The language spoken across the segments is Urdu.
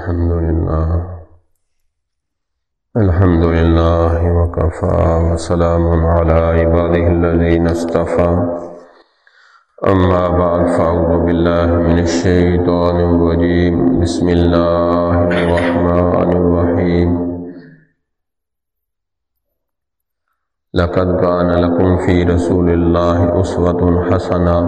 الحمد لله. الحمد لله وكفى وسلام على عباده الذين اصطفى. أما بعد، فأعوذ بالله من الشيطان الرجيم. بسم الله الرحمن الرحيم. لقد كان لكم في رسول الله أسوة حسنة.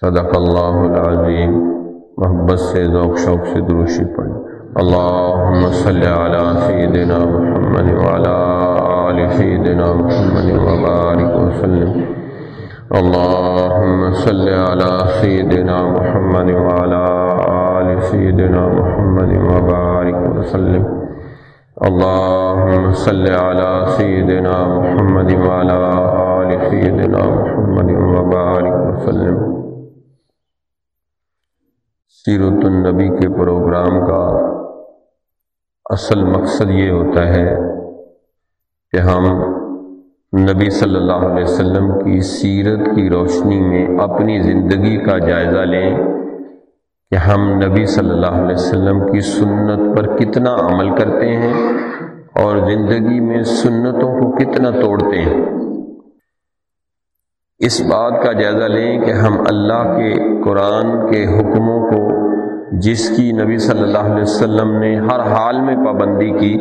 صدق اللہ العظیم محبت سے، ذوق، شوق سے دروشی پڑھ۔ اللہم صلی علی سیدنا محمد وعلا آل سیدنا محمد وبارک وسلم۔ اللہم صلی علی سیدنا محمد وعلا آل سیدنا محمد وبارک وسلم۔ اللہم صلی علی سیدنا محمد وعلا آل سیدنا محمد وبارک وسلم۔ سیرت النبی کے پروگرام کا اصل مقصد یہ ہوتا ہے کہ ہم نبی صلی اللہ علیہ وسلم کی سیرت کی روشنی میں اپنی زندگی کا جائزہ لیں کہ ہم نبی صلی اللہ علیہ وسلم کی سنت پر کتنا عمل کرتے ہیں اور زندگی میں سنتوں کو کتنا توڑتے ہیں۔ اس بات کا جائزہ لیں کہ ہم اللہ کے قرآن کے حکموں کو، جس کی نبی صلی اللہ علیہ وسلم نے ہر حال میں پابندی کی،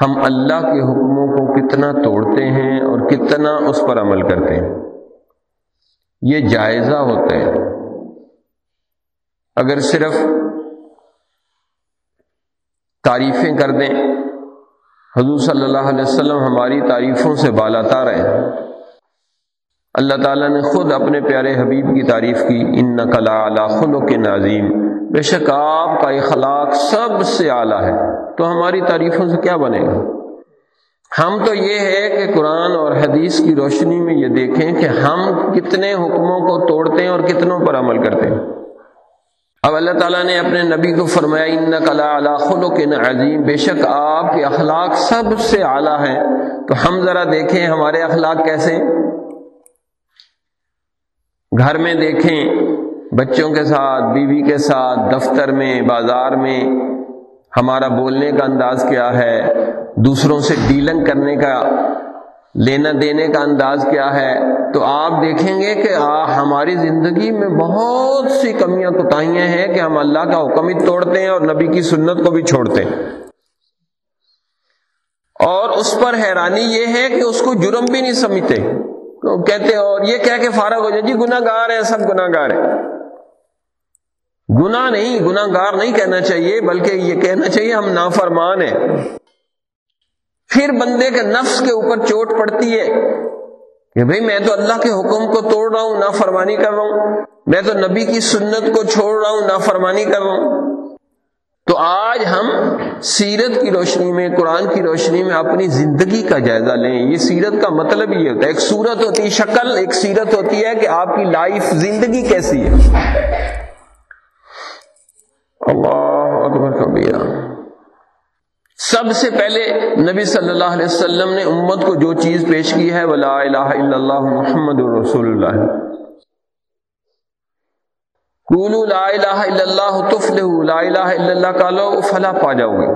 ہم اللہ کے حکموں کو کتنا توڑتے ہیں اور کتنا اس پر عمل کرتے ہیں۔ یہ جائزہ ہوتا ہے۔ اگر صرف تعریفیں کر دیں، حضور صلی اللہ علیہ وسلم ہماری تعریفوں سے بالاتار ہیں۔ اللہ تعالیٰ نے خود اپنے پیارے حبیب کی تعریف کی ان نقلا اعلیٰ خلق نظیم بے شک آپ کا اخلاق سب سے اعلیٰ ہے۔ تو ہماری تعریفوں سے کیا بنے؟ گا ہم تو یہ ہے کہ قرآن اور حدیث کی روشنی میں یہ دیکھیں کہ ہم کتنے حکموں کو توڑتے ہیں اور کتنوں پر عمل کرتے ہیں۔ اب اللہ تعالیٰ نے اپنے نبی کو فرمایا ان نقلا اعلیٰ خلق عظیم۔ بے شک آپ کے اخلاق سب سے اعلیٰ ہیں۔ تو ہم ذرا دیکھیں ہمارے اخلاق کیسے گھر میں دیکھیں، بچوں کے ساتھ، بیوی کے ساتھ، دفتر میں، بازار میں، ہمارا بولنے کا انداز کیا ہے؟ دوسروں سے ڈیلنگ کرنے کا، لینا دینے کا انداز کیا ہے؟ تو آپ دیکھیں گے کہ ہماری زندگی میں بہت سی کمیاں کوتاہیاں ہیں کہ ہم اللہ کا حکم ہی توڑتے ہیں اور نبی کی سنت کو بھی چھوڑتے ہیں۔ اور اس پر حیرانی یہ ہے کہ اس کو جرم بھی نہیں سمجھتے۔ کہتے اور یہ کہہ کے فارغ ہو جائے جی گناہ گار ہے سب گناہ گار ہے گناہ نہیں گناہ گار نہیں کہنا چاہیے، بلکہ یہ کہنا چاہیے ہم نافرمان ہیں۔ پھر بندے کے نفس کے اوپر چوٹ پڑتی ہے کہ بھئی میں تو اللہ کے حکم کو توڑ رہا ہوں، نافرمانی کر رہا ہوں۔ میں تو نبی کی سنت کو چھوڑ رہا ہوں، نافرمانی کر رہا ہوں۔ تو آج ہم سیرت کی روشنی میں، قرآن کی روشنی میں اپنی زندگی کا جائزہ لیں۔ یہ سیرت کا مطلب یہ ہوتا ہے، ایک صورت ہوتی ہے شکل، ایک سیرت ہوتی ہے کہ آپ کی لائف، زندگی کیسی ہے۔ اللہ اکبر کبیرہ۔ سب سے پہلے نبی صلی اللہ علیہ وسلم نے امت کو جو چیز پیش کی ہے وہ لا الہ الا اللہ محمد الرسول اللہ قولو لا الہ الا اللہ تفلحو لا الہ الا اللہ کا لو پا جاؤ گے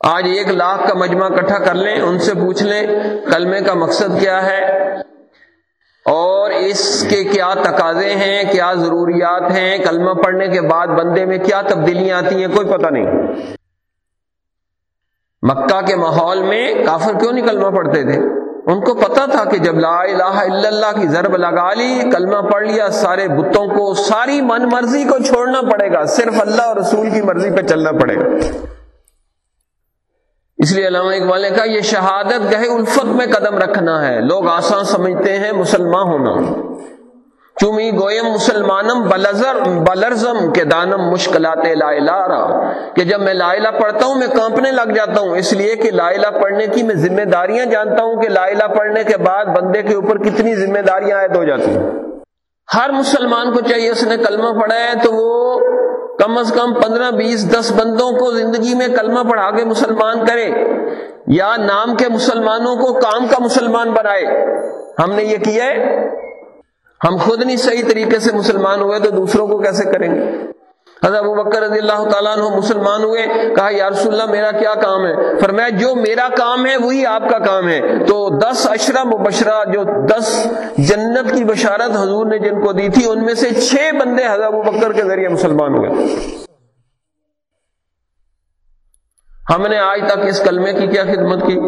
آج ایک لاکھ کا مجمع اکٹھا کر لیں، ان سے پوچھ لیں، کلمے کا مقصد کیا ہے؟ اور اس کے کیا تقاضے ہیں، کیا ضروریات ہیں؟ کلمہ پڑھنے کے بعد بندے میں کیا تبدیلیاں آتی ہیں، کوئی پتہ نہیں۔ مکہ کے ماحول میں کافر کیوں نہیں کلمہ پڑھتے تھے؟ ان کو پتا تھا کہ جب لا الہ الا اللہ کی ضرب لگا لی، کلمہ پڑھ لیا، سارے بتوں کو، ساری من مرضی کو چھوڑنا پڑے گا۔ صرف اللہ اور رسول کی مرضی پہ چلنا پڑے گا۔ اس لیے علامہ اقبال نے کہا، یہ شہادت گہے الفت میں قدم رکھنا ہے۔ لوگ آسان سمجھتے ہیں، مسلمان ہونا۔ چومی گویم مسلمانم بلزر بلرزم کے دانم مشکلات لا الہ کہ جب میں لا الہ پڑھتا ہوں، میں کانپنے لگ جاتا ہوں۔ اس لیے کہ لا الہ پڑھنے کی میں ذمہ داریاں جانتا ہوں کہ لا الہ پڑھنے کے بعد بندے کے اوپر کتنی ذمہ داریاں عائد ہو جاتی ہیں۔ ہر مسلمان کو چاہیے اس نے کلمہ پڑھا ہے تو وہ کم از کم پندرہ، بیس، دس بندوں کو زندگی میں کلمہ پڑھا کے مسلمان کرے، یا نام کے مسلمانوں کو کام کا مسلمان بنائے۔ ہم نے یہ کیا ہے؟ ہم خود نہیں صحیح طریقے سے مسلمان ہوئے تو دوسروں کو کیسے کریں گے؟ حضرت ابو بکر رضی اللہ تعالیٰ عنہ مسلمان ہوئے، کہا، یا رسول اللہ، میرا کیا کام ہے؟ فرمایا، جو میرا کام ہے، وہی آپ کا کام ہے۔ تو دس اشرا مبشرہ، جو دس جنت کی بشارت حضور نے جن کو دی تھی، ان میں سے چھ بندے حضرت ابو بکر کے ذریعے مسلمان ہوئے۔ ہم نے آج تک اس کلمے کی کیا خدمت کی؟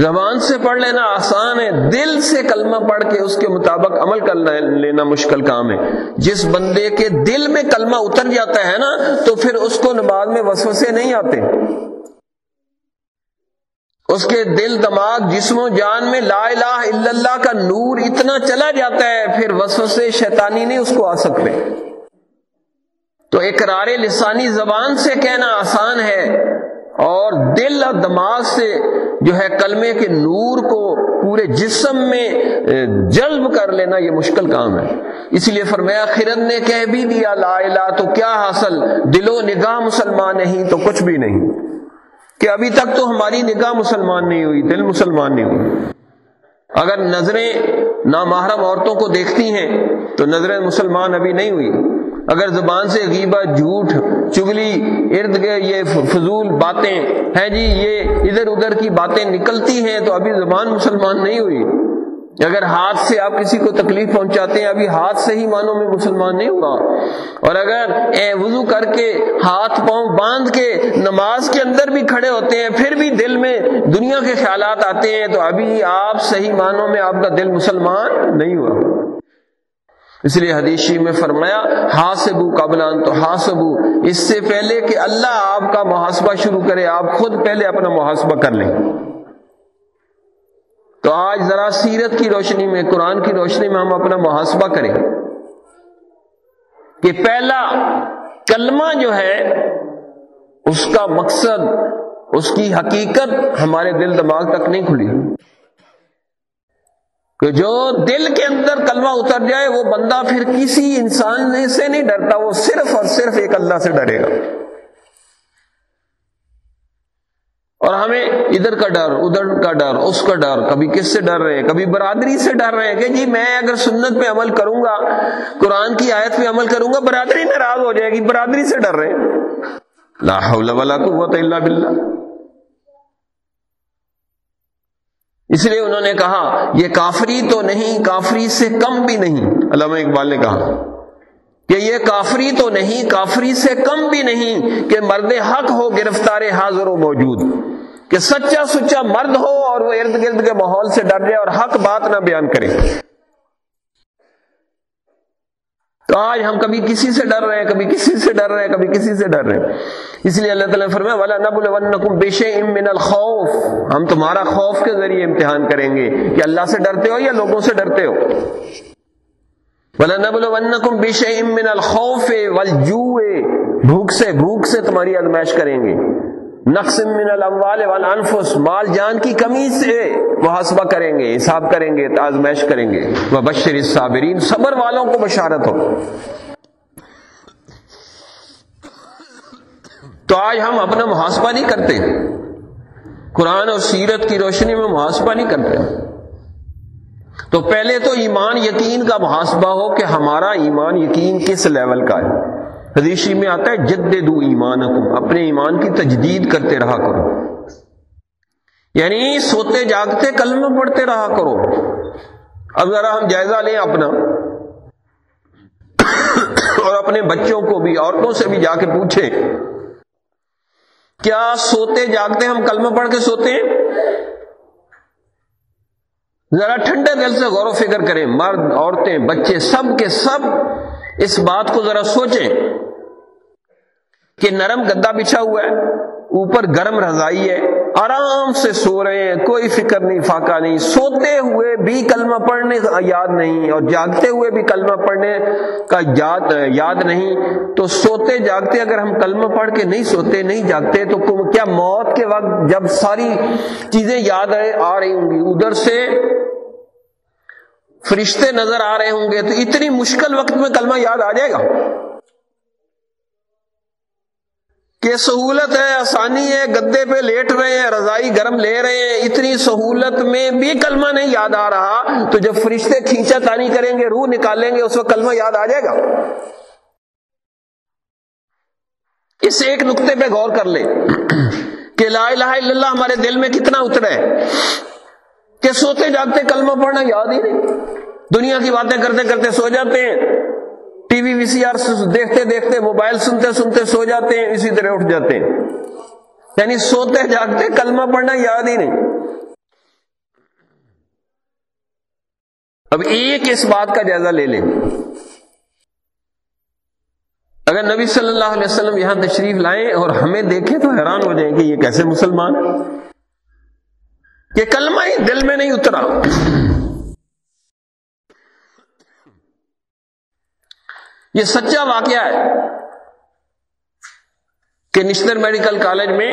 زبان سے پڑھ لینا آسان ہے، دل سے کلمہ پڑھ کے اس کے مطابق عمل کر لینا مشکل کام ہے۔ جس بندے کے دل میں کلمہ اتر جاتا ہے نا، تو پھر اس کو نماز میں وسوسے نہیں آتے۔ اس کے دل، دماغ، جسم و جان میں لا الہ الا اللہ کا نور اتنا چلا جاتا ہے، پھر وسوسے شیطانی نہیں اس کو آ سکتے۔ تو اقرار لسانی زبان سے کہنا آسان ہے۔ اور دل اور دماغ سے جو ہے کلمے کے نور کو پورے جسم میں جلب کر لینا یہ مشکل کام ہے۔ اس لیے فرمایا، خرد نے کہہ بھی دیا، لا الہ، تو کیا حاصل؟ دل و نگاہ مسلمان نہیں تو کچھ بھی نہیں۔ کہ ابھی تک تو ہماری نگاہ مسلمان نہیں ہوئی، دل مسلمان نہیں ہوئی۔ اگر نظریں نامحرم عورتوں کو دیکھتی ہیں تو نظریں مسلمان ابھی نہیں ہوئی۔ اگر زبان سے غیبت جھوٹ، چگلی، ارد گرد یہ فضول باتیں ہیں جی یہ ادھر ادھر کی باتیں نکلتی ہیں تو ابھی زبان مسلمان نہیں ہوئی۔ اگر ہاتھ سے آپ کسی کو تکلیف پہنچاتے ہیں، ابھی ہاتھ سے ہی مانوں میں مسلمان نہیں ہوا اور اگر اے وضو کر کے ہاتھ پاؤں باندھ کے نماز کے اندر بھی کھڑے ہوتے ہیں، پھر بھی دل میں دنیا کے خیالات آتے ہیں، تو ابھی آپ صحیح معنوں میں آپ کا دل مسلمان نہیں ہوا۔ اس لیے حدیثی میں فرمایا ہاسبو قبلان تو ہاسبو اس سے پہلے کہ اللہ آپ کا محاسبہ شروع کرے، آپ خود پہلے اپنا محاسبہ کر لیں۔ تو آج ذرا سیرت کی روشنی میں، قرآن کی روشنی میں ہم اپنا محاسبہ کریں۔ کہ پہلا کلمہ جو ہے، اس کا مقصد، اس کی حقیقت ہمارے دل دماغ تک نہیں کھلی۔ کہ جو دل کے اندر کلمہ اتر جائے، وہ بندہ پھر کسی انسان سے نہیں ڈرتا، وہ صرف اور صرف ایک اللہ سے ڈرے گا۔ اور ہمیں ادھر کا ڈر، ادھر کا ڈر، اس کا ڈر، کبھی کس سے ڈر رہے ہیں؟ کبھی برادری سے ڈر رہے ہیں کہ جی میں اگر سنت پہ عمل کروں گا، قرآن کی آیت پہ عمل کروں گا، برادری ناراض ہو جائے گی، برادری سے ڈر رہے ہیں۔ لا حول ولا قوت الا باللہ۔ اس لیے انہوں نے کہا، یہ کافری تو نہیں، کافری سے کم بھی نہیں۔ علامہ اقبال نے کہا کہ یہ کافری تو نہیں، کافری سے کم بھی نہیں کہ مرد حق ہو، گرفتار حاضر و موجود۔ کہ سچا سچا مرد ہو اور وہ ارد گرد کے ماحول سے ڈر جائے اور حق بات نہ بیان کرے۔ تو آج ہم کبھی کسی سے ڈر رہے ہیں، کبھی کسی سے ڈر رہے ہیں، کبھی کسی سے ڈر رہے ہیں۔ اس لیے اللہ تعالیٰ نے فرمایا والا نب بیش من الخوف۔ ہم تمہارا خوف کے ذریعے امتحان کریں گے کہ اللہ سے ڈرتے ہو یا لوگوں سے ڈرتے ہو۔ ولا نب بیش من الخوف والجوع۔ بھوک سے بھوک سے تمہاری ازمائش کریں گے۔ نقص من الاموال والانفس، مال جان کی کمی سے محاسبہ کریں گے، حساب کریں گے، آزمائش کریں گے۔ وہ بشر الصابرین، صبر والوں کو بشارت ہو۔ تو آج ہم اپنا محاسبہ نہیں کرتے۔ قرآن اور سیرت کی روشنی میں محاسبہ نہیں کرتے۔ تو پہلے تو ایمان یقین کا محاسبہ ہو کہ ہمارا ایمان یقین کس لیول کا ہے۔ حدیثی میں آتا ہے جد ایمان اپنے ایمان کی تجدید کرتے رہا کرو۔ یعنی سوتے، جاگتے کلمہ پڑھتے رہا کرو۔ اب ذرا ہم جائزہ لیں اپنا۔ اور اپنے بچوں کو بھی، عورتوں سے بھی جا کے پوچھیں۔ کیا سوتے، جاگتے، ہم کلمہ پڑھ کے سوتے ہیں؟ ذرا ٹھنڈے دل سے غور و فکر کریں۔ مرد، عورتیں، بچے، سب کے سب اس بات کو ذرا سوچیں۔ کہ نرم گدا بچھا ہوا ہے، اوپر گرم رضائی ہے، آرام سے سو رہے ہیں، کوئی فکر نہیں، فاقہ نہیں۔ سوتے ہوئے بھی کلمہ پڑھنے کا یاد نہیں اور جاگتے ہوئے بھی کلمہ پڑھنے کا یاد یاد نہیں۔ تو سوتے جاگتے اگر ہم کلمہ پڑھ کے نہیں سوتے، نہیں جاگتے، تو کیا موت کے وقت جب ساری چیزیں یاد آ رہی ہوں گی۔ ادھر سے فرشتے نظر آ رہے ہوں گے، تو اتنی مشکل وقت میں کلمہ یاد آ جائے گا۔ کہ سہولت ہے، آسانی ہے، گدے پہ لیٹ رہے ہیں، رضائی گرم لے رہے ہیں، اتنی سہولت میں بھی کلمہ نہیں یاد آ رہا، تو جب فرشتے کھینچا تانی کریں گے، روح نکالیں گے، اس وقت کلمہ یاد آ جائے گا۔ اس ایک نقطے پہ غور کر لے کہ لا الہ الا اللہ ہمارے دل میں کتنا اترا ہے کہ سوتے جاگتے کلمہ پڑھنا یاد ہی نہیں۔ دنیا کی باتیں کرتے کرتے سو جاتے ہیں۔ ٹی وی وی سی آر دیکھتے دیکھتے موبائل سنتے سنتے سو جاتے ہیں، اسی طرح اٹھ جاتے ہیں۔ یعنی سوتے جاگتے، کلمہ پڑھنا یاد ہی نہیں۔ اب ایک اس بات کا جائزہ لے لیں۔ اگر نبی صلی اللہ علیہ وسلم یہاں تشریف لائیں اور ہمیں دیکھیں تو حیران ہو جائیں کہ یہ کیسے مسلمان کہ کلمہ ہی دل میں نہیں اترا۔ یہ سچا واقعہ ہے کہ نشتر میڈیکل کالج میں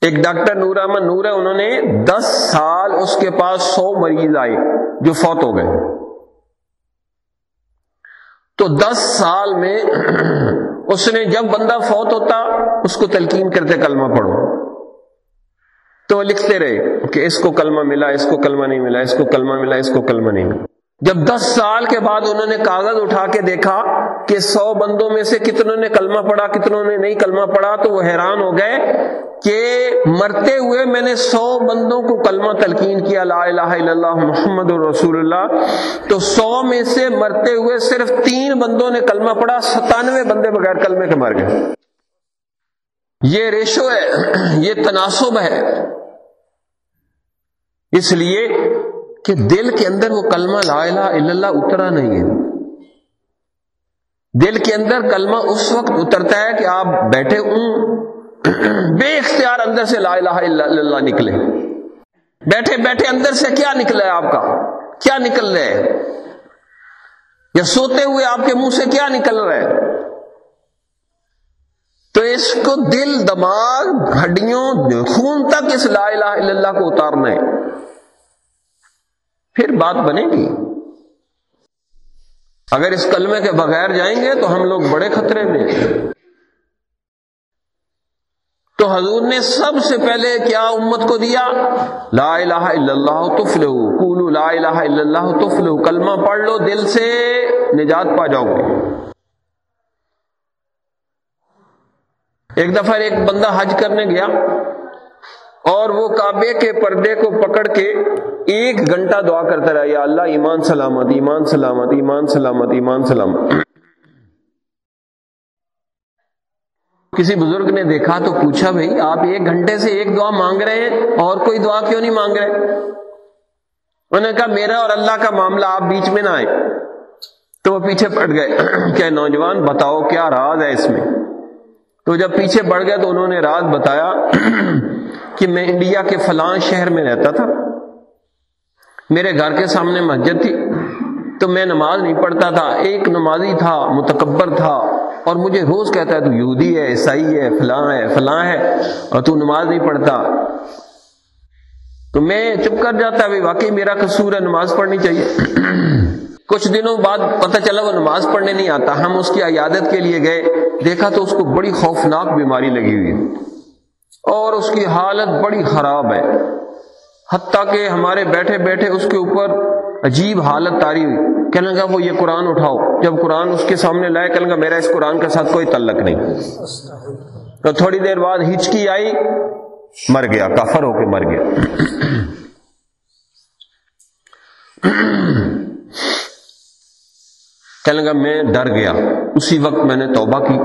ایک ڈاکٹر نور احمد نور ہے، انہوں نے دس سال اس کے پاس سو مریض آئے جو فوت ہو گئے۔ تو دس سال میں اس نے جب بندہ فوت ہوتا، اس کو تلقین کرتے کلمہ پڑھو۔ تو وہ لکھتے رہے کہ اس کو کلمہ ملا، اس کو کلمہ نہیں ملا، اس کو کلمہ ملا، اس کو کلمہ نہیں ملا۔ جب دس سال کے بعد انہوں نے کاغذ اٹھا کے دیکھا کہ سو بندوں میں سے کتنوں نے کلمہ پڑھا، کتنوں نے نہیں کلمہ پڑھا، تو وہ حیران ہو گئے کہ مرتے ہوئے میں نے سو بندوں کو کلمہ تلقین کیا، لا الہ الا اللہ محمد الرسول اللہ۔ تو سو میں سے مرتے ہوئے صرف تین بندوں نے کلمہ پڑھا، ستانوے بندے بغیر کلمے کے مر گئے۔ یہ ریشو ہے، یہ تناسب ہے۔ اس لیے کہ دل کے اندر وہ کلمہ لا الہ الا اللہ اترا نہیں ہے۔ دل کے اندر کلمہ اس وقت اترتا ہے کہ آپ بیٹھے ہوں۔ بے اختیار اندر سے لا الہ الا اللہ نکلے۔ بیٹھے بیٹھے اندر سے کیا نکلا ہے آپ کا؟ کیا نکل رہا ہے؟ یا سوتے ہوئے آپ کے منہ سے کیا نکل رہا ہے؟ تو اس کو دل دماغ ہڈیوں خون تک اس لا الہ الا اللہ کو اتارنا ہے۔ پھر بات بنے گی۔ اگر اس کلمے کے بغیر جائیں گے تو ہم لوگ بڑے خطرے میں تو حضور نے سب سے پہلے کیا امت کو دیا؟ لا الہ الا اللہ تفلو قولو لا الہ الا اللہ تفلو کلمہ پڑھ لو، دل سے نجات پا جاؤ۔ گے ایک دفعہ ایک بندہ حج کرنے گیا۔ اور وہ کعبے کے پردے کو پکڑ کے ایک گھنٹہ دعا کرتا رہا، یا اللہ، ایمان سلامت ایمان سلامت ایمان سلامت ایمان سلامت۔ کسی بزرگ نے دیکھا تو پوچھا، بھائی، آپ ایک گھنٹے سے ایک دعا مانگ رہے ہیں اور کوئی دعا کیوں نہیں مانگ رہے؟ انہوں نے کہا، میرا اور اللہ کا معاملہ آپ بیچ میں نہ آئے۔ تو وہ پیچھے پڑ گئے۔ کیا نوجوان، بتاؤ کیا راز ہے اس میں؟ تو جب پیچھے بڑھ گئے تو انہوں نے راز بتایا کہ میں انڈیا کے فلاں شہر میں رہتا تھا۔ میرے گھر کے سامنے مسجد تھی، تو میں نماز نہیں پڑھتا تھا۔ ایک نمازی تھا، متکبر تھا۔ اور مجھے روز کہتا ہے، تو یہودی ہے، عیسائی ہے، فلاں ہے فلاں ہے، اور تو نماز نہیں پڑھتا۔ تو میں چپ کر جاتا ہے واقعی میرا قصور ہے، نماز پڑھنی چاہیے۔ کچھ دنوں بعد پتہ چلا، وہ نماز پڑھنے نہیں آتا۔ ہم اس کی عیادت کے لیے گئے۔ دیکھا تو اس کو بڑی خوفناک بیماری لگی ہوئی۔ اور اس کی حالت بڑی خراب ہے۔ حتیٰ کہ ہمارے بیٹھے بیٹھے اس کے اوپر عجیب حالت تاری ہوئی۔ کہنے لگا وہ یہ قرآن اٹھاؤ۔ جب قرآن اس کے سامنے لائے، کہنے لگا میرا اس قرآن کے ساتھ کوئی تعلق نہیں۔ تو تھوڑی دیر بعد ہچکی آئی، مر گیا، کافر ہو کے مر گیا۔ کہنے لگا میں ڈر گیا۔ اسی وقت میں نے توبہ کی۔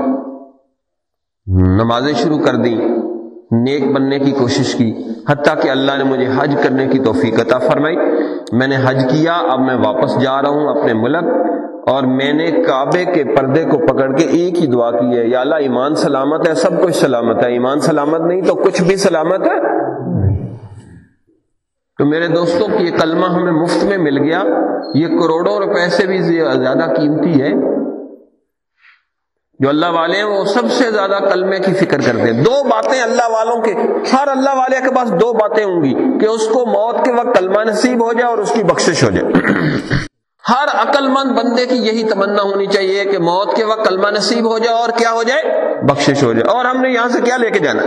نمازیں شروع کر دی نیک بننے کی کوشش کی، حتیٰ کہ اللہ نے مجھے حج کرنے کی توفیق عطا فرمائی۔ میں نے حج کیا، اب میں واپس جا رہا ہوں اپنے ملک۔ اور میں نے کعبے کے پردے کو پکڑ کے ایک ہی دعا کی ہے، یا اللہ، ایمان سلامت ہے، سب کچھ سلامت ہے۔ ایمان سلامت نہیں تو کچھ بھی سلامت ہے؟ تو میرے دوستوں کی یہ کلمہ ہمیں مفت میں مل گیا۔ یہ کروڑوں روپے سے بھی زیادہ قیمتی ہے۔ جو اللہ والے ہیں وہ سب سے زیادہ کلمے کی فکر کرتے ہیں۔ دو باتیں اللہ والوں کے، ہر اللہ والے کے پاس دو باتیں ہوں گی کہ اس کو موت کے وقت کلمہ نصیب ہو جائے اور اس کی بخشش ہو جائے۔ ہر عقل مند بندے کی یہی تمنا ہونی چاہیے کہ موت کے وقت کلمہ نصیب ہو جائے اور کیا ہو جائے؟ بخشش ہو جائے۔ اور ہم نے یہاں سے کیا لے کے جانا؟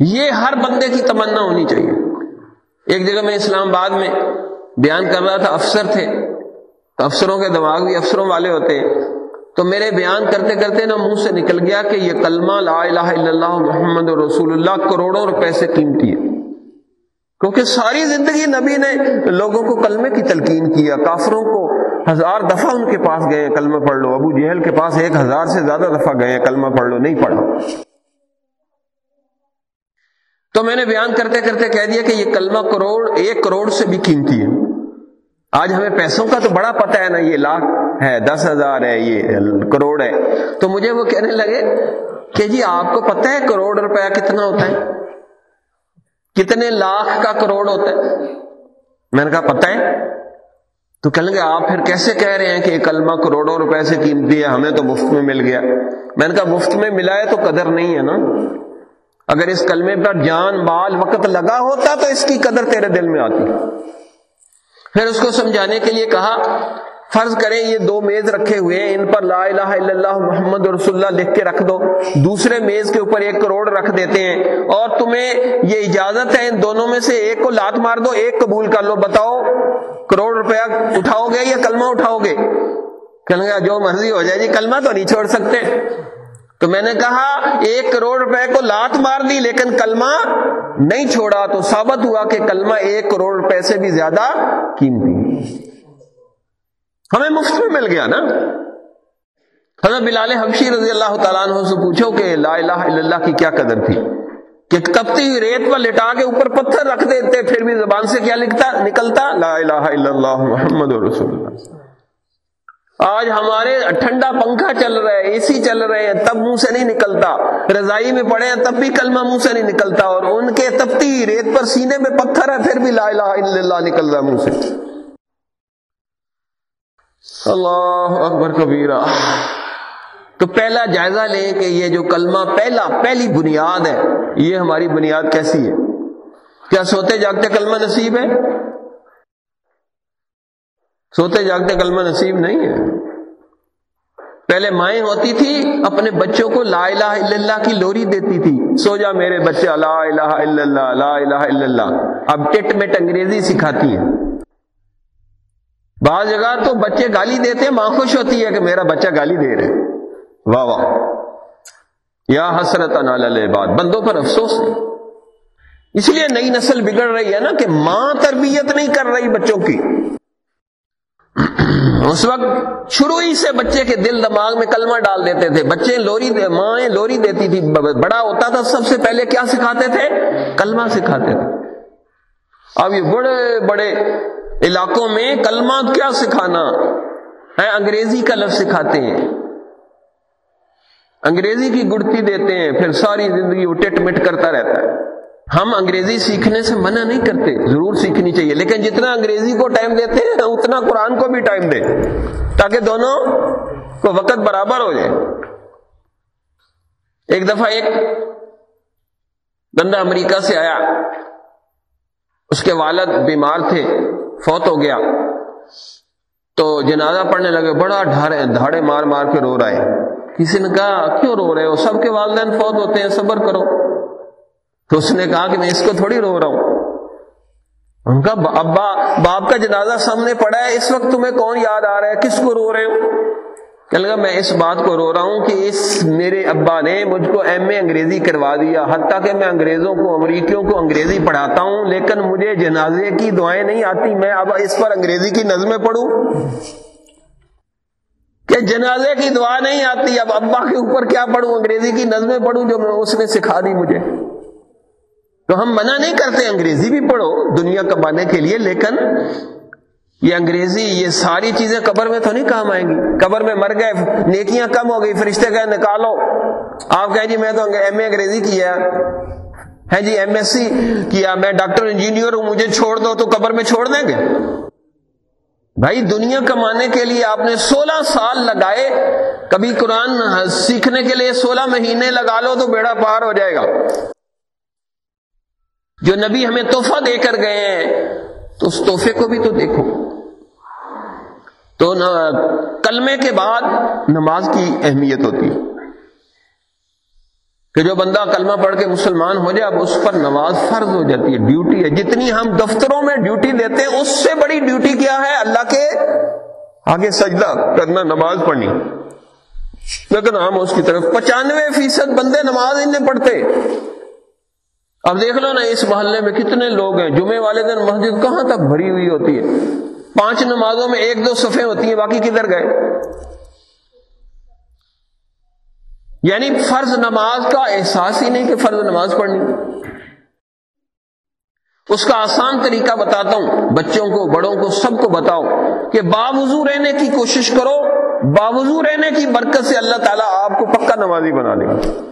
یہ ہر بندے کی تمنا ہونی چاہیے۔ ایک جگہ میں اسلام آباد میں بیان کر رہا تھا، افسر تھے۔ افسروں کے دماغ بھی افسروں والے ہوتے ہیں۔ تو میرے بیان کرتے کرتے نا منہ سے نکل گیا کہ یہ کلمہ لا الہ الا اللہ محمد رسول اللہ کروڑوں روپے سے قیمتی ہے۔ کیونکہ ساری زندگی نبی نے لوگوں کو کلمے کی تلقین کیا کافروں کو ہزار دفعہ ان کے پاس گئے کلمہ پڑھ لو۔ ابو جہل کے پاس ایک ہزار سے زیادہ دفعہ گئے کلمہ پڑھ لو، نہیں پڑھا۔ تو میں نے بیان کرتے کرتے کہہ دیا کہ یہ کلمہ کروڑ، ایک کروڑ سے بھی قیمتی ہے۔ آج ہمیں پیسوں کا تو بڑا پتہ ہے نا، یہ لاکھ ہے، دس ہزار ہے، یہ کروڑ ہے۔ تو مجھے وہ کہنے لگے کہ جی آپ کو پتہ ہے کروڑ روپیہ کتنا ہوتا ہے؟ کتنے لاکھ کا کروڑ ہوتا ہے؟ میں نے کہا، پتہ ہے۔ تو کہیں گے آپ پھر کیسے کہہ رہے ہیں کہ کلمہ کروڑوں روپے سے قیمتی ہے، ہمیں تو مفت میں مل گیا۔ میں نے کہا، مفت میں ملا ہے تو قدر نہیں ہے نا۔ اگر اس کلمے پر جان بال وقت لگا ہوتا تو اس کی قدر تیرے دل میں آتی۔ پھر اس کو سمجھانے کے لیے کہا، فرض کریں یہ دو میز رکھے ہوئے ہیں، ان پر لا الہ الا اللہ محمد رسول اللہ لکھ کے رکھ دو۔ دوسرے میز کے اوپر ایک کروڑ رکھ دیتے ہیں۔ اور تمہیں یہ اجازت ہے، ان دونوں میں سے ایک کو لات مار دو، ایک قبول کر لو۔ بتاؤ، کروڑ روپیہ اٹھاؤ گے یا کلمہ اٹھاؤ گے؟ کہنے گا جو مرضی ہو جائے۔ جی کلمہ تو نہیں چھوڑ سکتے۔ تو میں نے کہا، ایک کروڑ روپے کو لات مار دی، لیکن کلمہ نہیں چھوڑا، تو ثابت ہوا کہ کلمہ ایک کروڑ روپے سے بھی زیادہ قیمتی ہمیں مفت میں مل گیا نا۔ حضرت بلال حبشی رضی اللہ تعالیٰ عنہ سے پوچھو کہ لا الہ الا اللہ کی کیا قدر تھی؟ کہ تپتی ہوئی ریت پر لٹا کے اوپر پتھر رکھ دیتے، پھر بھی زبان سے کیا لکھتا، نکلتا؟ لا الہ الا اللہ محمد رسول اللہ۔ آج ہمارے ٹھنڈا پنکھا چل رہا ہے اے سی چل رہے ہیں تب منہ سے نہیں نکلتا۔ رضائی میں پڑے ہیں، تب بھی کلمہ منہ سے نہیں نکلتا۔ اور ان کے تپتی ریت پر سینے میں پتھر ہے، پھر بھی لا الہ الا اللہ نکل رہا منہ سے۔ اللہ اکبر کبیرہ۔ تو پہلا جائزہ لیں کہ یہ جو کلمہ پہلا، پہلی بنیاد ہے، یہ ہماری بنیاد کیسی ہے؟ کیا سوتے جاگتے کلمہ نصیب ہے؟ سوتے جاگتے کلمہ نصیب نہیں ہے۔ پہلے مائیں ہوتی تھی، اپنے بچوں کو لا الہ الا اللہ کی لوری دیتی تھی۔ سو جا میرے بچے، لا الہ الا اللہ، لا الہ الا اللہ۔ اب ٹٹ مٹ انگریزی سکھاتی ہیں۔ بعض جگہ تو بچے گالی دیتے ماں خوش ہوتی ہے کہ میرا بچہ گالی دے رہے۔ واہ واہ۔ یا حسرت بات بندوں پر افسوس۔ اس لیے نئی نسل بگڑ رہی ہے نا کہ ماں تربیت نہیں کر رہی بچوں کی۔ اس وقت شروع ہی سے بچے کے دل دماغ میں کلمہ ڈال دیتے تھے۔ بچے لوری دے ماں لوری دیتی تھی۔ بڑا ہوتا تھا، سب سے پہلے کیا سکھاتے تھے؟ کلمہ سکھاتے تھے۔ اب یہ بڑے بڑے علاقوں میں کلمہ کیا سکھانا؟ ہے انگریزی کا لفظ سکھاتے ہیں۔ انگریزی کی گڑتی دیتے ہیں، پھر ساری زندگی وہ ٹٹ مٹ کرتا رہتا ہے۔ ہم انگریزی سیکھنے سے منع نہیں کرتے، ضرور سیکھنی چاہیے، لیکن جتنا انگریزی کو ٹائم دیتے ہیں، اتنا قرآن کو بھی ٹائم دے تاکہ دونوں کو وقت برابر ہو جائے۔ ایک دفعہ ایک بندہ امریکہ سے آیا، اس کے والد بیمار تھے، فوت ہو گیا۔ تو جنازہ پڑھنے لگے، بڑا دھاڑے مار مار کے رو رہا ہے۔ کسی نے کہا، کیوں رو رہے ہو؟ سب کے والدین فوت ہوتے ہیں، صبر کرو۔ تو اس نے کہا کہ میں اس کو تھوڑی رو رہا ہوں۔ ان کا ابا باپ کا جنازہ سامنے پڑا ہے، اس وقت تمہیں کون یاد آ رہا ہے؟ کس کو رو رہے ہو؟ لگا، میں اس بات کو رو رہا ہوں کہ اس میرے ابا نے مجھ کو ایم اے انگریزی کروا دیا، حتیٰ کہ میں انگریزوں کو، امریکیوں کو انگریزی پڑھاتا ہوں، لیکن مجھے جنازے کی دعائیں نہیں آتی، میں اب اس پر انگریزی کی نظمیں پڑھوں۔ کہ جنازے کی دعا نہیں آتی، اب ابا کے اوپر کیا پڑھوں، انگریزی کی نظمیں پڑھوں جو میں اس نے سکھا دی مجھے۔ تو ہم منع نہیں کرتے انگریزی بھی پڑھو، دنیا کمانے کے لیے، لیکن یہ انگریزی، یہ ساری چیزیں قبر میں تو نہیں کام آئیں گی۔ قبر میں مر گئے، نیکیاں کم ہو گئی، فرشتے گئے نکالو۔ آپ کہیں جی میں تو ایم اے انگریزی کیا ہے۔ جی ایم ایس سی کیا میں ڈاکٹر انجینئر ہوں، مجھے چھوڑ دو تو قبر میں چھوڑ دیں گے۔ بھائی، دنیا کمانے کے لیے آپ نے سولہ سال لگائے۔ کبھی قرآن سیکھنے کے لیے سولہ مہینے لگا لو تو بیڑا پار ہو جائے گا۔ جو نبی ہمیں تحفہ دے کر گئے ہیں، تو اس تحفے کو بھی تو دیکھو۔ تو کلمے کے بعد نماز کی اہمیت ہوتی ہے۔ کہ جو بندہ کلمہ پڑھ کے مسلمان ہو جائے، اب اس پر نماز فرض ہو جاتی ہے، ڈیوٹی ہے۔ جتنی ہم دفتروں میں ڈیوٹی دیتے ہیں، اس سے بڑی ڈیوٹی کیا ہے؟ اللہ کے آگے سجدہ کرنا، نماز پڑھنی۔ لیکن ہم اس کی طرف پچانوے فیصد بندے نماز ہی نہیں پڑھتے۔ اب دیکھ لو نا اس محلے میں کتنے لوگ ہیں۔ جمعے والے دن مسجد کہاں تک بھری ہوئی ہوتی ہے؟ پانچ نمازوں میں ایک دو صفحے ہوتی ہیں، باقی کدھر گئے؟ یعنی فرض نماز کا احساس ہی نہیں کہ فرض نماز پڑھنی۔ اس کا آسان طریقہ بتاتا ہوں۔ بچوں کو، بڑوں کو، سب کو بتاؤ کہ باوضو رہنے کی کوشش کرو۔ باوضو رہنے کی برکت سے اللہ تعالیٰ آپ کو پکا نمازی بنا دے گا۔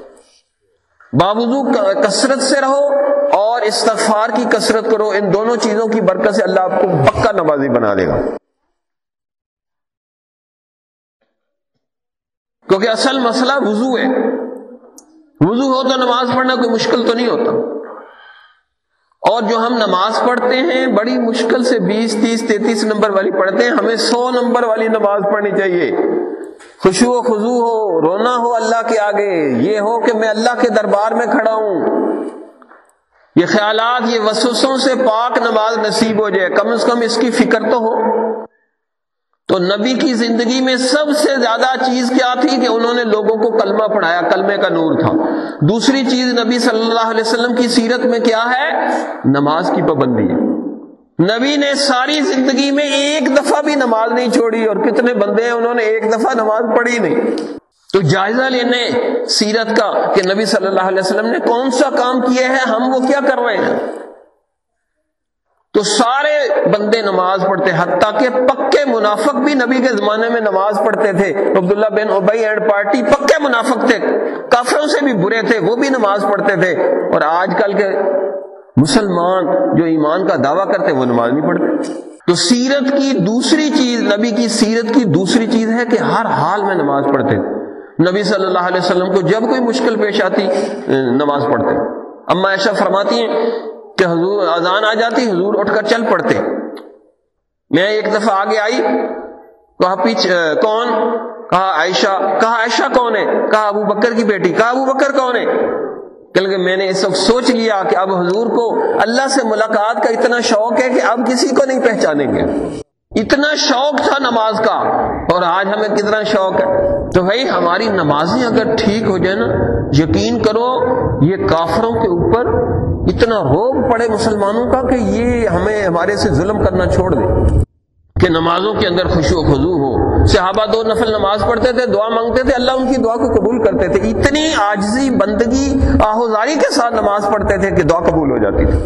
باوضو کثرت سے رہو اور استغفار کی کثرت کرو، ان دونوں چیزوں کی برکت سے اللہ آپ کو پکا نمازی بنا دے گا۔ کیونکہ اصل مسئلہ وضو ہے۔ وضو ہو تو نماز پڑھنا کوئی مشکل تو نہیں ہوتا۔ اور جو ہم نماز پڑھتے ہیں، بڑی مشکل سے بیس، تیس، تینتیس نمبر والی پڑھتے ہیں، ہمیں سو نمبر والی نماز پڑھنی چاہیے۔ خوشو و خزو ہو، رونا ہو اللہ کے آگے، یہ ہو کہ میں اللہ کے دربار میں کھڑا ہوں۔ یہ خیالات، یہ وسوسوں سے پاک نماز نصیب ہو جائے، کم از کم اس کی فکر تو ہو۔ تو نبی کی زندگی میں سب سے زیادہ چیز کیا تھی کہ انہوں نے لوگوں کو کلمہ پڑھایا، کلمے کا نور تھا۔ دوسری چیز نبی صلی اللہ علیہ وسلم کی سیرت میں کیا ہے؟ نماز کی پابندی ہے۔ نبی نے ساری زندگی میں ایک دفعہ بھی نماز نہیں چھوڑی اور کتنے بندے ہیں انہوں نے ایک دفعہ نماز پڑھی نہیں۔ تو جائزہ لینے سیرت کا کہ نبی صلی اللہ علیہ وسلم نے کون سا کام کیا ہے، ہم وہ کیا کر رہے ہیں؟ تو سارے بندے نماز پڑھتے، حتیٰ کہ پکے منافق بھی نبی کے زمانے میں نماز پڑھتے تھے۔ Abdullah bin Ubayy and party پکے منافق تھے، کافروں سے بھی برے تھے، وہ بھی نماز پڑھتے تھے۔ اور آج کل کے مسلمان جو ایمان کا دعویٰ کرتے وہ نماز نہیں پڑھتے۔ تو سیرت کی دوسری چیز، نبی کی سیرت کی دوسری چیز ہے کہ ہر حال میں نماز پڑھتے نبی صلی اللہ علیہ وسلم کو جب کوئی مشکل پیش آتی، نماز پڑھتے اما ایسا فرماتی ہیں کہ حضور اذان آ جاتی، حضور اٹھ کر چل پڑتے میں ایک دفعہ آگے آئی، کہا پیچھے کون؟ کہا عائشہ کہا عائشہ کون ہے؟ کہا ابو بکر کی بیٹی، کہا ابو بکر کون ہے؟ کہ میں نے اس وقت سوچ لیا کہ اب حضور کو اللہ سے ملاقات کا اتنا شوق ہے کہ اب کسی کو نہیں پہچانیں گے۔ اتنا شوق تھا نماز کا۔ اور آج ہمیں کتنا شوق ہے۔ تو بھائی، ہماری نمازیں اگر ٹھیک ہو جائے نا، یقین کرو، یہ کافروں کے اوپر اتنا روگ پڑے مسلمانوں کا کہ یہ ہمیں ہمارے سے ظلم کرنا چھوڑ دے۔ کہ نمازوں کے اندر خوشی و خضو ہو۔ صحابہ دو نفل نماز پڑھتے تھے، دعا مانگتے تھے، اللہ ان کی دعا کو قبول کرتے تھے۔ اتنی آجزی بندگی، آہوزاری کے ساتھ نماز پڑھتے تھے کہ دعا قبول ہو جاتی تھی۔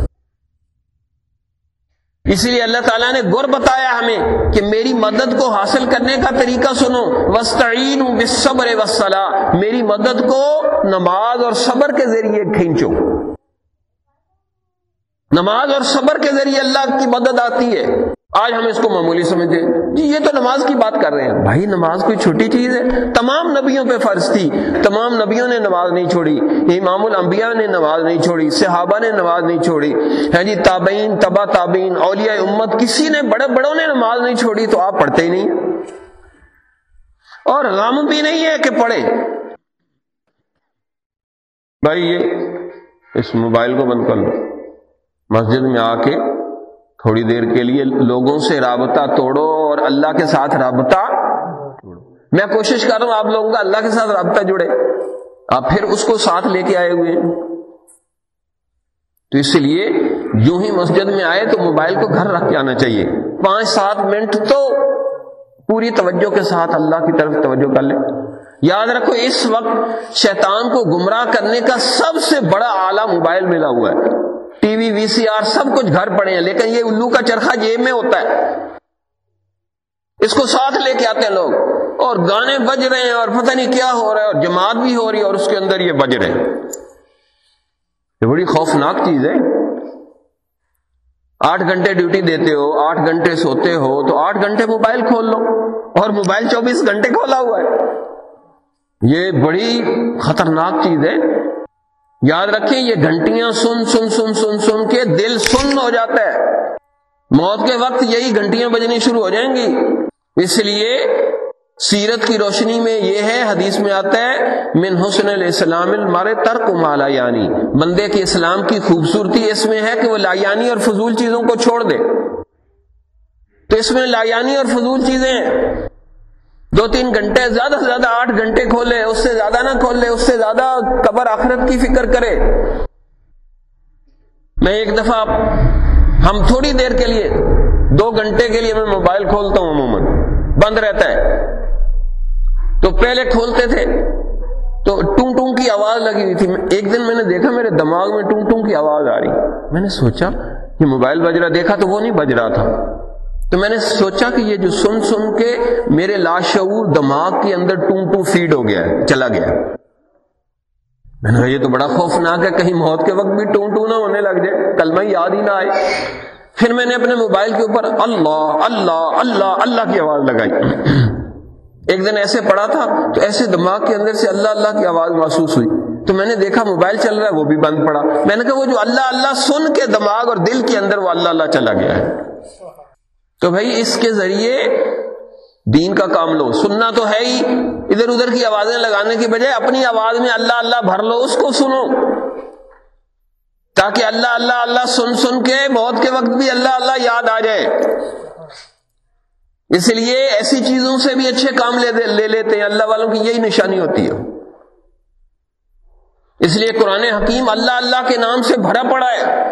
اس لیے اللہ تعالیٰ نے گر بتایا ہمیں کہ میری مدد کو حاصل کرنے کا طریقہ سنو۔ وسطین صبر وسلح میری مدد کو نماز اور صبر کے ذریعے کھینچو۔ نماز اور صبر کے ذریعے اللہ کی مدد آتی ہے۔ آج ہم اس کو معمولی سمجھے جی یہ تو نماز کی بات کر رہے ہیں۔ بھائی، نماز کوئی چھوٹی چیز ہے؟ تمام نبیوں پہ فرض تھی۔ تمام نبیوں نے نماز نہیں چھوڑی۔ امام الانبیاء نے نماز نہیں چھوڑی۔ صحابہ نے نماز نہیں چھوڑی۔ ہے جی تابعین تبا تابعین، اولیاء امت، کسی نے، بڑے بڑوں نے نماز نہیں چھوڑی تو آپ پڑھتے ہی نہیں۔ اور غم بھی نہیں ہے کہ پڑھے بھائی، یہ اس موبائل کو بند کر لو۔ مسجد میں آ کے تھوڑی دیر کے لیے لوگوں سے رابطہ توڑو اور اللہ کے ساتھ رابطہ میں کوشش کر رہا ہوں آپ لوگوں کا اللہ کے ساتھ رابطہ جڑے۔ آپ پھر اس کو ساتھ لے کے آئے ہوئے ہیں۔ تو اس لیے جو ہی مسجد میں آئے تو موبائل کو گھر رکھ کے آنا چاہیے۔ پانچ سات منٹ تو پوری توجہ کے ساتھ اللہ کی طرف توجہ کر لیں۔ یاد رکھو اس وقت شیطان کو گمراہ کرنے کا سب سے بڑا آلہ موبائل ملا ہوا ہے۔ ٹی وی وی سی آر سب کچھ گھر پڑے ہیں، لیکن یہ الو کا چرخا جیب میں ہوتا ہے۔ اس کو ساتھ لے کے آتے ہیں لوگ۔ اور گانے بج رہے ہیں اور پتہ نہیں کیا ہو رہا ہے، اور جماعت بھی ہو رہی ہے اور اس کے اندر یہ بج رہے ہیں۔ یہ بڑی خوفناک چیز ہے۔ آٹھ گھنٹے ڈیوٹی دیتے ہو، آٹھ گھنٹے سوتے ہو، تو آٹھ گھنٹے موبائل کھول لو۔ اور موبائل چوبیس گھنٹے کھولا ہوا ہے۔ یہ بڑی خطرناک چیز ہے۔ یاد رکھیں یہ گھنٹیاں سن سن سن سن سن کے دل سن ہو جاتا ہے۔ موت کے وقت یہی گھنٹیاں بجنی شروع ہو جائیں گی۔ اس لیے سیرت کی روشنی میں یہ ہے، حدیث میں آتا ہے، من حسن علیہ السلام المارے ترک مالا یعنی۔ بندے کے اسلام کی خوبصورتی اس میں ہے کہ وہ لایانی اور فضول چیزوں کو چھوڑ دے۔ تو اس میں لایانی اور فضول چیزیں ہیں۔ دو تین گھنٹے، زیادہ سے زیادہ آٹھ گھنٹے کھولے، اس سے زیادہ نہ کھول لے اس سے زیادہ قبر آخرت کی فکر کرے۔ میں ایک دفعہ ہم تھوڑی دیر کے لیے، دو گھنٹے کے لیے میں موبائل کھولتا ہوں عموماً، بند رہتا ہے۔ تو پہلے کھولتے تھے، تو ٹون ٹون کی آواز لگی ہوئی تھی۔ ایک دن میں نے دیکھا، میرے دماغ میں ٹون ٹون کی آواز آ رہی۔ میں نے سوچا، یہ موبائل بج رہا، دیکھا تو وہ نہیں بج رہا تھا۔ تو میں نے سوچا کہ یہ جو سن سن کے میرے لاشعور دماغ کے اندر ٹون ٹو فیڈ ہو گیا ہے، چلا گیا میں نے کہا یہ تو بڑا خوفناک ہے، کہیں موت کے وقت بھی ٹون ٹو نہ ہونے لگ جائے، کلمہ یاد ہی نہ آئے۔ پھر میں نے اپنے موبائل کے اوپر اللہ اللہ اللہ اللہ کی آواز لگائی۔ ایک دن ایسے پڑا تھا تو ایسے دماغ کے اندر سے اللہ اللہ کی آواز محسوس ہوئی۔ تو میں نے دیکھا موبائل چل رہا ہے، وہ بھی بند پڑا۔ میں نے کہا وہ جو اللہ اللہ سن کے دماغ اور دل کے اندر وہ اللہ اللہ چلا گیا ہے۔ تو بھائی اس کے ذریعے دین کا کام لو۔ سننا تو ہے ہی۔ ادھر ادھر کی آوازیں لگانے کی بجائے اپنی آواز میں اللہ اللہ بھر لو، اس کو سنو۔ تاکہ اللہ اللہ اللہ سن سن کے موت کے وقت بھی اللہ اللہ یاد آ جائے۔ اس لیے ایسی چیزوں سے بھی اچھے کام لے لے لیتے ہیں۔ اللہ والوں کی یہی نشانی ہوتی ہے۔ اس لیے قرآن حکیم اللہ اللہ کے نام سے بھرا پڑا ہے۔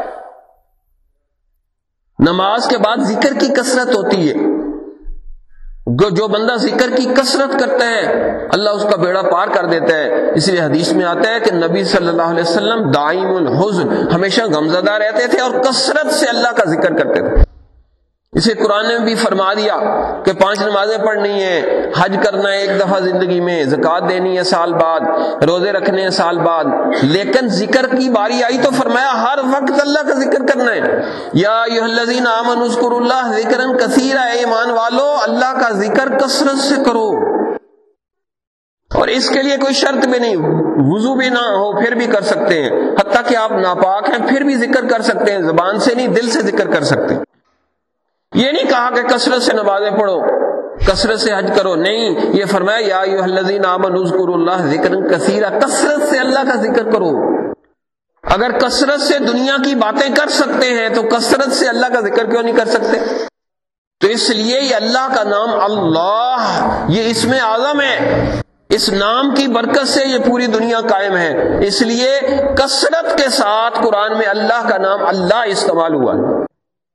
نماز کے بعد ذکر کی کثرت ہوتی ہے۔ جو بندہ ذکر کی کثرت کرتا ہے، اللہ اس کا بیڑا پار کر دیتا ہے۔ اس لیے حدیث میں آتا ہے کہ نبی صلی اللہ علیہ وسلم دائم الحزن، ہمیشہ غمزدہ رہتے تھے اور کثرت سے اللہ کا ذکر کرتے تھے۔ اسے قرآن نے بھی فرما دیا کہ پانچ نمازیں پڑھنی ہیں، حج کرنا ہے ایک دفعہ زندگی میں، زکوٰۃ دینی ہے سال بعد، روزے رکھنے ہیں سال بعد۔ لیکن ذکر کی باری آئی تو فرمایا ہر وقت اللہ کا ذکر کرنا ہے۔ یا آمن اذکر اللہ ذکر کثیر ہے ایمان والو، اللہ کا ذکر کثرت سے کرو۔ اور اس کے لیے کوئی شرط بھی نہیں، وضو بھی نہ ہو، پھر بھی کر سکتے ہیں۔ حتیٰ کہ آپ ناپاک ہیں، پھر بھی ذکر کر سکتے ہیں، زبان سے نہیں، دل سے ذکر کر سکتے ہیں۔ یہ نہیں کہا کہ کثرت سے نمازیں پڑھو، کثرت سے حج کرو، نہیں، یہ فرمایا، یا اللہ ذکر کثیرہ کثرت سے اللہ کا ذکر کرو۔ اگر کثرت سے دنیا کی باتیں کر سکتے ہیں، تو کثرت سے اللہ کا ذکر کیوں نہیں کر سکتے؟ تو اس لیے یہ اللہ کا نام اللہ، یہ اس میں اعظم ہے۔ اس نام کی برکت سے یہ پوری دنیا قائم ہے۔ اس لیے کثرت کے ساتھ قرآن میں اللہ کا نام اللہ استعمال ہوا۔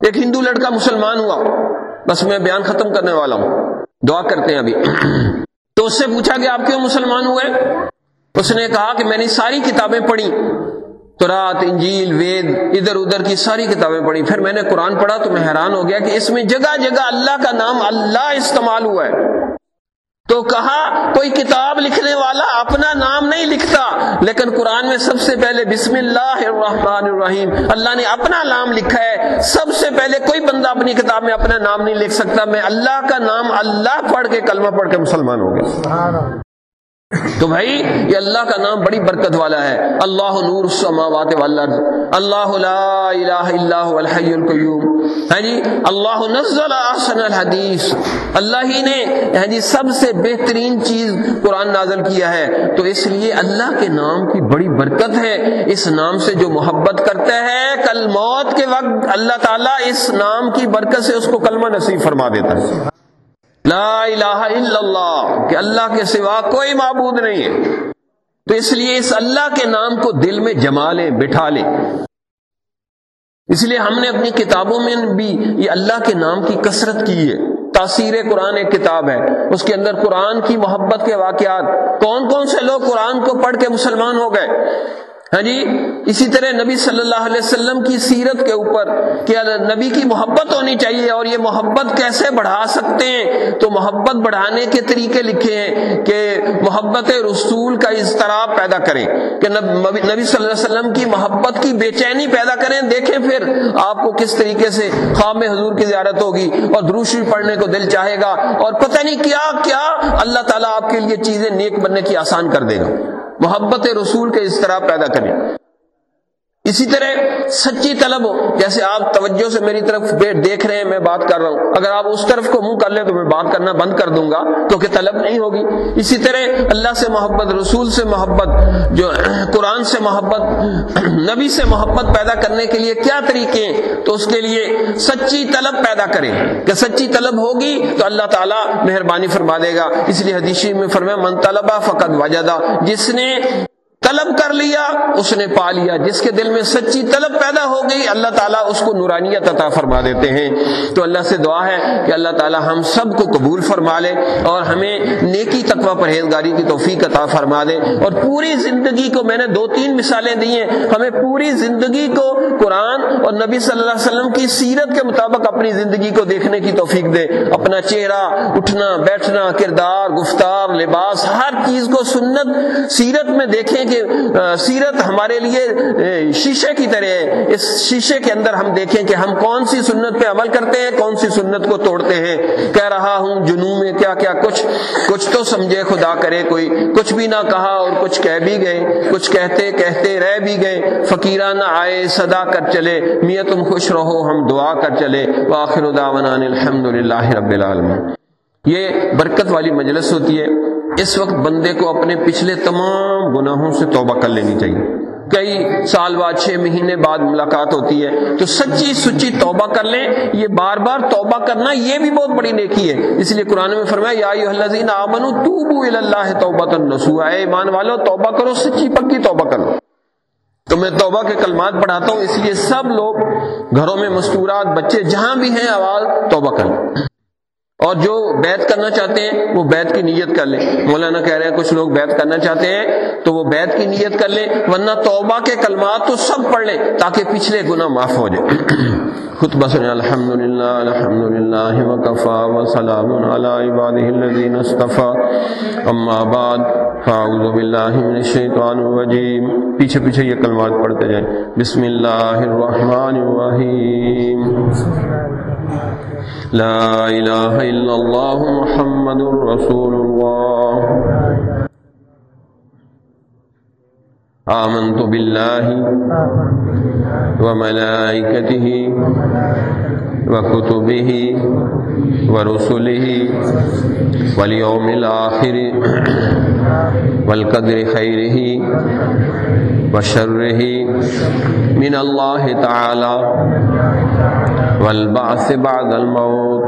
ایک ہندو لڑکا مسلمان ہوا۔ بس میں بیان ختم کرنے والا ہوں۔ دعا کرتے ہیں ابھی۔ تو اس سے پوچھا کہ آپ کیوں مسلمان ہوئے؟ اس نے کہا کہ میں نے ساری کتابیں پڑھی۔ تو رات انجیل، وید، ادھر ادھر کی ساری کتابیں پڑھی۔ پھر میں نے قرآن پڑھا تو میں حیران ہو گیا کہ اس میں جگہ جگہ اللہ کا نام اللہ استعمال ہوا ہے۔ تو کہا کوئی کتاب لکھنے والا اپنا نام نہیں لکھتا؟ لیکن قرآن میں سب سے پہلے بسم اللہ الرحمن الرحیم، اللہ نے اپنا نام لکھا ہے۔ سب سے پہلے کوئی بندہ اپنی کتاب میں اپنا نام نہیں لکھ سکتا۔ میں اللہ کا نام اللہ پڑھ کے کلمہ پڑھ کے مسلمان ہو گیا۔ تو بھائی، یہ اللہ کا نام بڑی برکت والا ہے۔ اللہ نور السماوات والارض۔ اللہ لا الہ الا هو الحی القیوم۔ ہاں جی اللہ نزل احسن الحدیث۔ اللہ ہی نے ہاں جی سب سے بہترین چیز قرآن نازل کیا ہے۔ تو اس لیے اللہ کے نام کی بڑی برکت ہے۔ اس نام سے جو محبت کرتا ہے، کل موت کے وقت اللہ تعالیٰ اس نام کی برکت سے اس کو کلمہ نصیب فرما دیتا ہے۔ لا الہ الا اللہ، کہ اللہ کے سوا کوئی معبود نہیں ہے۔ تو اس لیے اس اللہ کے نام کو دل میں جما لیں بٹھا لیں اس لیے ہم نے اپنی کتابوں میں بھی یہ اللہ کے نام کی کثرت کی ہے۔ تاثیر قرآن ایک کتاب ہے۔ اس کے اندر قرآن کی محبت کے واقعات۔ کون کون سے لوگ قرآن کو پڑھ کے مسلمان ہو گئے؟ ہاں جی؟ اسی طرح نبی صلی اللہ علیہ وسلم کی سیرت کے اوپر کہ نبی کی محبت ہونی چاہیے اور یہ محبت کیسے بڑھا سکتے ہیں؟ تو محبت بڑھانے کے طریقے لکھے ہیں کہ محبت رسول کا اضطراب پیدا کریں کہ نبی صلی اللہ علیہ وسلم کی محبت کی بے چینی پیدا کریں، دیکھیں پھر آپ کو کس طریقے سے خواب حضور کی زیارت ہوگی اور دروشی پڑھنے کو دل چاہے گا اور پتہ نہیں کیا کیا اللہ تعالیٰ آپ کے لیے چیزیں نیک بننے کی آسان کر دے گا۔ محبت رسول کے اس طرح پیدا کریں۔ اسی طرح سچی طلب ہو جیسے آپ توجہ سے میری طرف دیکھ رہے ہیں، میں بات کر رہا ہوں۔ اگر آپ اس طرف کو منہ کر لیں تو میں بات کرنا بند کر دوں گا، کیونکہ طلب نہیں ہوگی۔ اسی طرح اللہ سے محبت، رسول سے محبت، جو قرآن سے محبت، نبی سے محبت پیدا کرنے کے لیے کیا طریقے ہیں؟ تو اس کے لیے سچی طلب پیدا کریں۔ کہ سچی طلب ہوگی تو اللہ تعالیٰ مہربانی فرما دے گا۔ اس لیے حدیثی میں فرمایا، من طلبہ فقط وجدہ جس نے طلب کر لیا، اس نے پا لیا۔ جس کے دل میں سچی طلب پیدا ہو گئی، اللہ تعالیٰ اس کو نورانیت عطا فرما دیتے ہیں۔ تو اللہ سے دعا ہے کہ اللہ تعالیٰ ہم سب کو قبول فرما لے اور ہمیں نیکی، تقوی، پرہیزگاری کی توفیق عطا فرما دے۔ اور پوری زندگی کو میں نے دو، تین مثالیں دی ہیں۔ ہمیں پوری زندگی کو قرآن اور نبی صلی اللہ علیہ وسلم کی سیرت کے مطابق اپنی زندگی کو دیکھنے کی توفیق دے۔ اپنا چہرہ، اٹھنا، بیٹھنا، کردار، گفتار، لباس، ہر چیز کو سنت سیرت میں دیکھیں کہ سیرت ہمارے لیے شیشے کی طرح ہے۔ اس شیشے کے اندر ہم دیکھیں کہ ہم کون سی سنت پہ عمل کرتے ہیں، کون سی سنت کو توڑتے ہیں۔ کہہ رہا ہوں جنو میں کیا کیا، کچھ کچھ تو سمجھے خدا کرے کوئی۔ کچھ بھی نہ کہا اور کچھ کہہ بھی گئے۔ کچھ کہتے کہتے رہ بھی گئے۔ فقیرہ نہ آئے، صدا کر چلے۔ میاں تم خوش رہو، ہم دعا کر چلے۔ واخر دعوانا الحمد للہ رب العالمین۔ یہ برکت والی مجلس ہوتی ہے۔ اس وقت بندے کو اپنے پچھلے تمام گناہوں سے توبہ کر لینی چاہیے۔ کئی سال بعد، چھ مہینے بعد ملاقات ہوتی ہے، تو سچی سچی توبہ کر لیں۔ یہ بار بار توبہ کرنا یہ بھی بہت بڑی نیکی ہے۔ اس لیے قرآن میں فرمایا، یا آمنو توبو اللہ توبہ اے ایمان والو، توبہ کرو، سچی پکی توبہ کرو تو میں توبہ کے کلمات پڑھاتا ہوں، اس لیے سب لوگ گھروں میں مستورات، بچے جہاں بھی ہیں، آواز توبہ کریں اور جو بیت کرنا چاہتے ہیں، وہ بیت کی نیت کر لیں۔ مولانا کہہ رہے ہیں، کچھ لوگ بیت کرنا چاہتے ہیں، تو وہ بیت کی نیت کر لیں، ورنہ توبہ کے کلمات تو سب پڑھ لیں، تاکہ پچھلے گناہ معاف ہو جائے۔ خود بس الحمد للہ الحمد للہ وقفا وسلام الدین اصطفیٰ۔ اما بعد، فاعوذ باللہ من الشیطان الرجیم۔ پیچھے پیچھے یہ کلمات پڑھتے جائیں۔ بسم اللہ الرحمن الرحیم۔ لا إله إلا الله محمد رسول الله. آمنت بالله وملائكته وكتبه ورسله واليوم الآخر والقدر خيره وشره من الله تعالى. والبعث بعد الموت.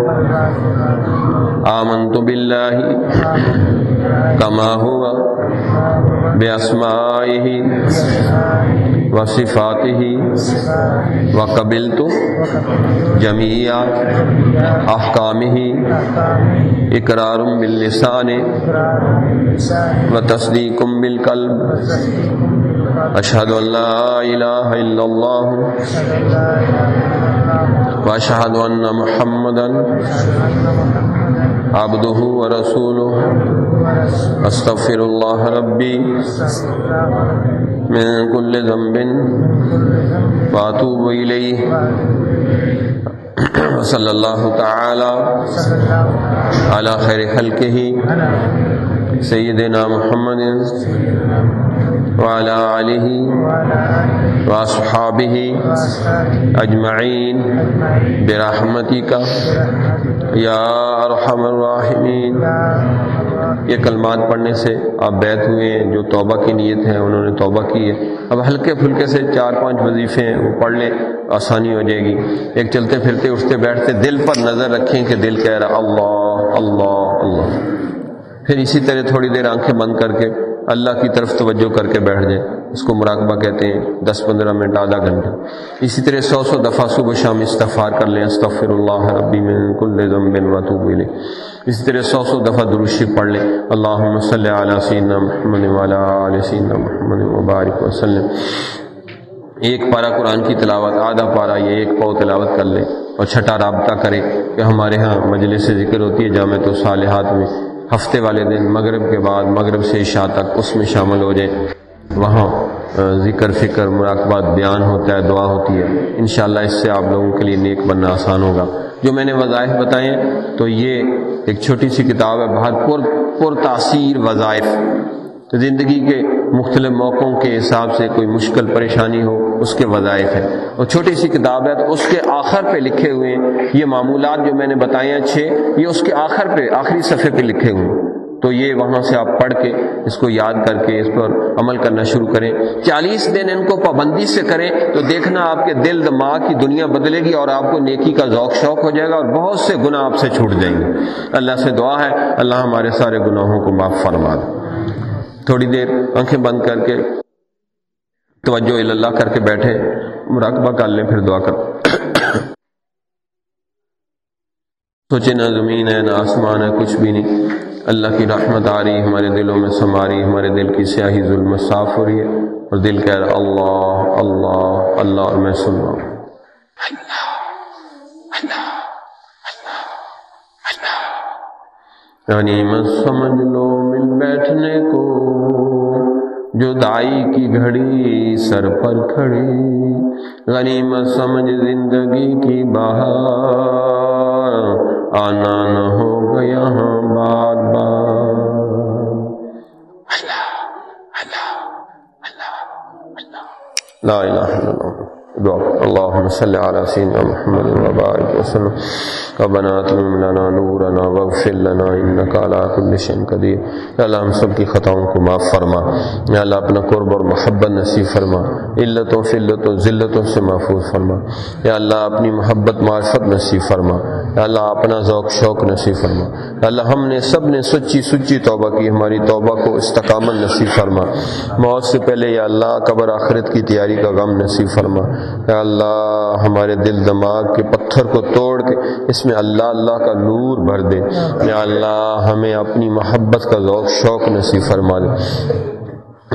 آمنت بالله كما هو بأسمائه وصفاته وقبلت جميع أحكامه إقرار باللسان وتصديق بالقلب. أشهد أن لا إله إلا الله واشهد ان محمدا عبده ورسوله. استغفر الله ربي من كل ذنب واتوب اليه صلی اللہ تعالی على خیر خلقه سیدنا محمد وعلى آله وصحابه أجمعين برحمتك يا أرحم الراحمين۔ یہ کلمات پڑھنے سے آپ بیت ہوئے ہیں، جو توبہ کی نیت ہے، انہوں نے توبہ کی ہے۔ اب ہلکے پھلکے سے چار پانچ وظیفے ہیں، وہ پڑھ لیں، آسانی ہو جائے گی۔ ایک چلتے پھرتے، اٹھتے بیٹھتے دل پر نظر رکھیں کہ دل کہہ رہا اللہ اللہ اللہ۔ پھر اسی طرح تھوڑی دیر آنکھیں بند کر کے اللہ کی طرف توجہ کر کے بیٹھ جائیں۔ اس کو مراقبہ کہتے ہیں، دس پندرہ منٹ، آدھا گھنٹہ۔ اسی طرح سو سو دفعہ صبح شام استفار کر لیں، استغفر اللہ ربی من کل ذنب واتوب الیہ۔ اسی طرح سو سو دفعہ دروشی پڑھ لیں۔ اللہم صلی علی سیدنا محمد وعلی آل سیدنا محمد مبارک وسلم۔ ایک پارا قرآن کی تلاوت، آدھا پارا یہ ایک پاؤ تلاوت کر لیں۔ اور چھٹا رابطہ کریں کہ ہمارے ہاں مجلس سے ذکر ہوتی ہے جامع تو صالحات میں۔ ہفتے والے دن، مغرب کے بعد، مغرب سے عشاء تک، اس میں شامل ہو جائیں وہاں ذکر، فکر، مراقبات، بیان ہوتا ہے، دعا ہوتی ہے۔ انشاءاللہ اس سے آپ لوگوں کے لیے نیک بننا آسان ہوگا۔ جو میں نے وظائف بتائیں تو یہ ایک چھوٹی سی کتاب ہے، بہت پر پر تاثیر وظائف۔ زندگی کے مختلف موقعوں کے حساب سے کوئی مشکل پریشانی ہو، اس کے وظائف ہیں۔ اور چھوٹی سی کتاب ہے تو اس کے آخر پہ لکھے ہوئے ہیں۔ یہ معمولات جو میں نے بتائے ہیں چھ، یہ اس کے آخر پہ، آخری صفحے پہ لکھے ہوئے ہیں۔ تو یہ وہاں سے آپ پڑھ کے اس کو یاد کر کے اس پر عمل کرنا شروع کریں۔ چالیس دن ان کو پابندی سے کریں تو دیکھنا آپ کے دل، دماغ کی دنیا بدلے گی اور آپ کو نیکی کا ذوق شوق ہو جائے گا اور بہت سے گناہ آپ سے چھوٹ جائیں گے۔ اللہ سے دعا ہے، اللہ ہمارے سارے گناہوں کو معاف فرما دے۔ تھوڑی دیر آنکھیں بند کر کے توجہ اللہ کر کے بیٹھے مراقبہ کر لیں پھر دعا کر سوچے نہ زمین ہے نہ آسمان ہے کچھ بھی نہیں اللہ کی رحمت آ رہی ہمارے دلوں میں سما رہی ہمارے دل کی سیاہی ظلم صاف ہو رہی ہے اور دل کہہ رہا اللہ اللہ اللہ اور میں سن رہا ہوں یعنی یعنی میں سمجھ لو مل بیٹھنے کو، جو دائی کی گھڑی سر پر کھڑی۔ یعنی غنیمت سمجھ زندگی کی بہار، آنا نہ ہو یہاں بار بار۔ لا الہ الا اللہ۔ اللهم صل على سيدنا محمد وبارك وسلم. ربنا اتمم لنا نورنا واغفر لنا انك على كل شيء قدير. یا اللہ ہم سب کی خطاؤں کو معاف فرما. یا اللہ اپنا قرب اور محبت نصیب فرما. علتوں فلتوں ذلتوں سے محفوظ فرما. یا اللہ اپنی محبت، معرفت نصیب فرما. یا اللہ اپنا ذوق، شوق نصیب فرما. یا اللہ ہم نے سب نے سچی سچی توبہ کی، ہماری توبہ کو استقامت نصیب فرما. موت سے پہلے یا اللہ قبر آخرت کی تیاری کا غم نصیب فرما. یا اللہ ہمارے دل دماغ کے پتھر کو توڑ کے اس میں اللہ اللہ کا نور بھر دے۔ یا اللہ ہمیں اپنی محبت کا ذوق شوق نصیب فرما دے۔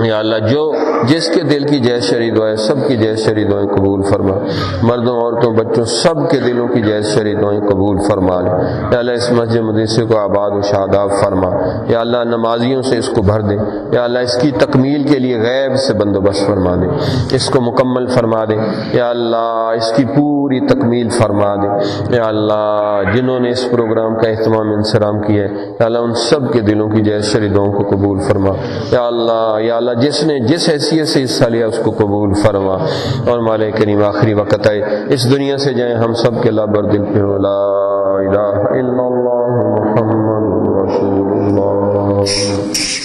یا اللہ، جو جس کے دل کی جیز شری دعائیں، سب کی جیز شری دعائیں قبول فرما۔ مردوں، عورتوں، بچوں، سب کے دلوں کی جیز شری دعائیں قبول فرما لے۔ یا اللہ، اس مسجد مدرسے کو آباد و شاداب فرما۔ یا اللہ، نمازیوں سے اس کو بھر دے۔ یا اللہ، اس کی تکمیل کے لیے غیب سے بندوبست فرما دے۔ اس کو مکمل فرما دے۔ یا اللہ، اس کی پوری تکمیل فرما دے۔ یا اللہ، جنہوں نے اس پروگرام کا اہتمام انسرام کیا ہے، یا اللہ، ان سب کے دلوں کی جیز شری دعاؤں کو قبول فرما۔ یا اللہ یا اللہ جس نے جس حیثیت سے حصہ لیا اس کو قبول فرما اور مال کریم آخری وقت آئے۔ اس دنیا سے جائیں ہم سب کے لابر دل پہ۔ لا الہ الا اللہ محمد رسول اللہ۔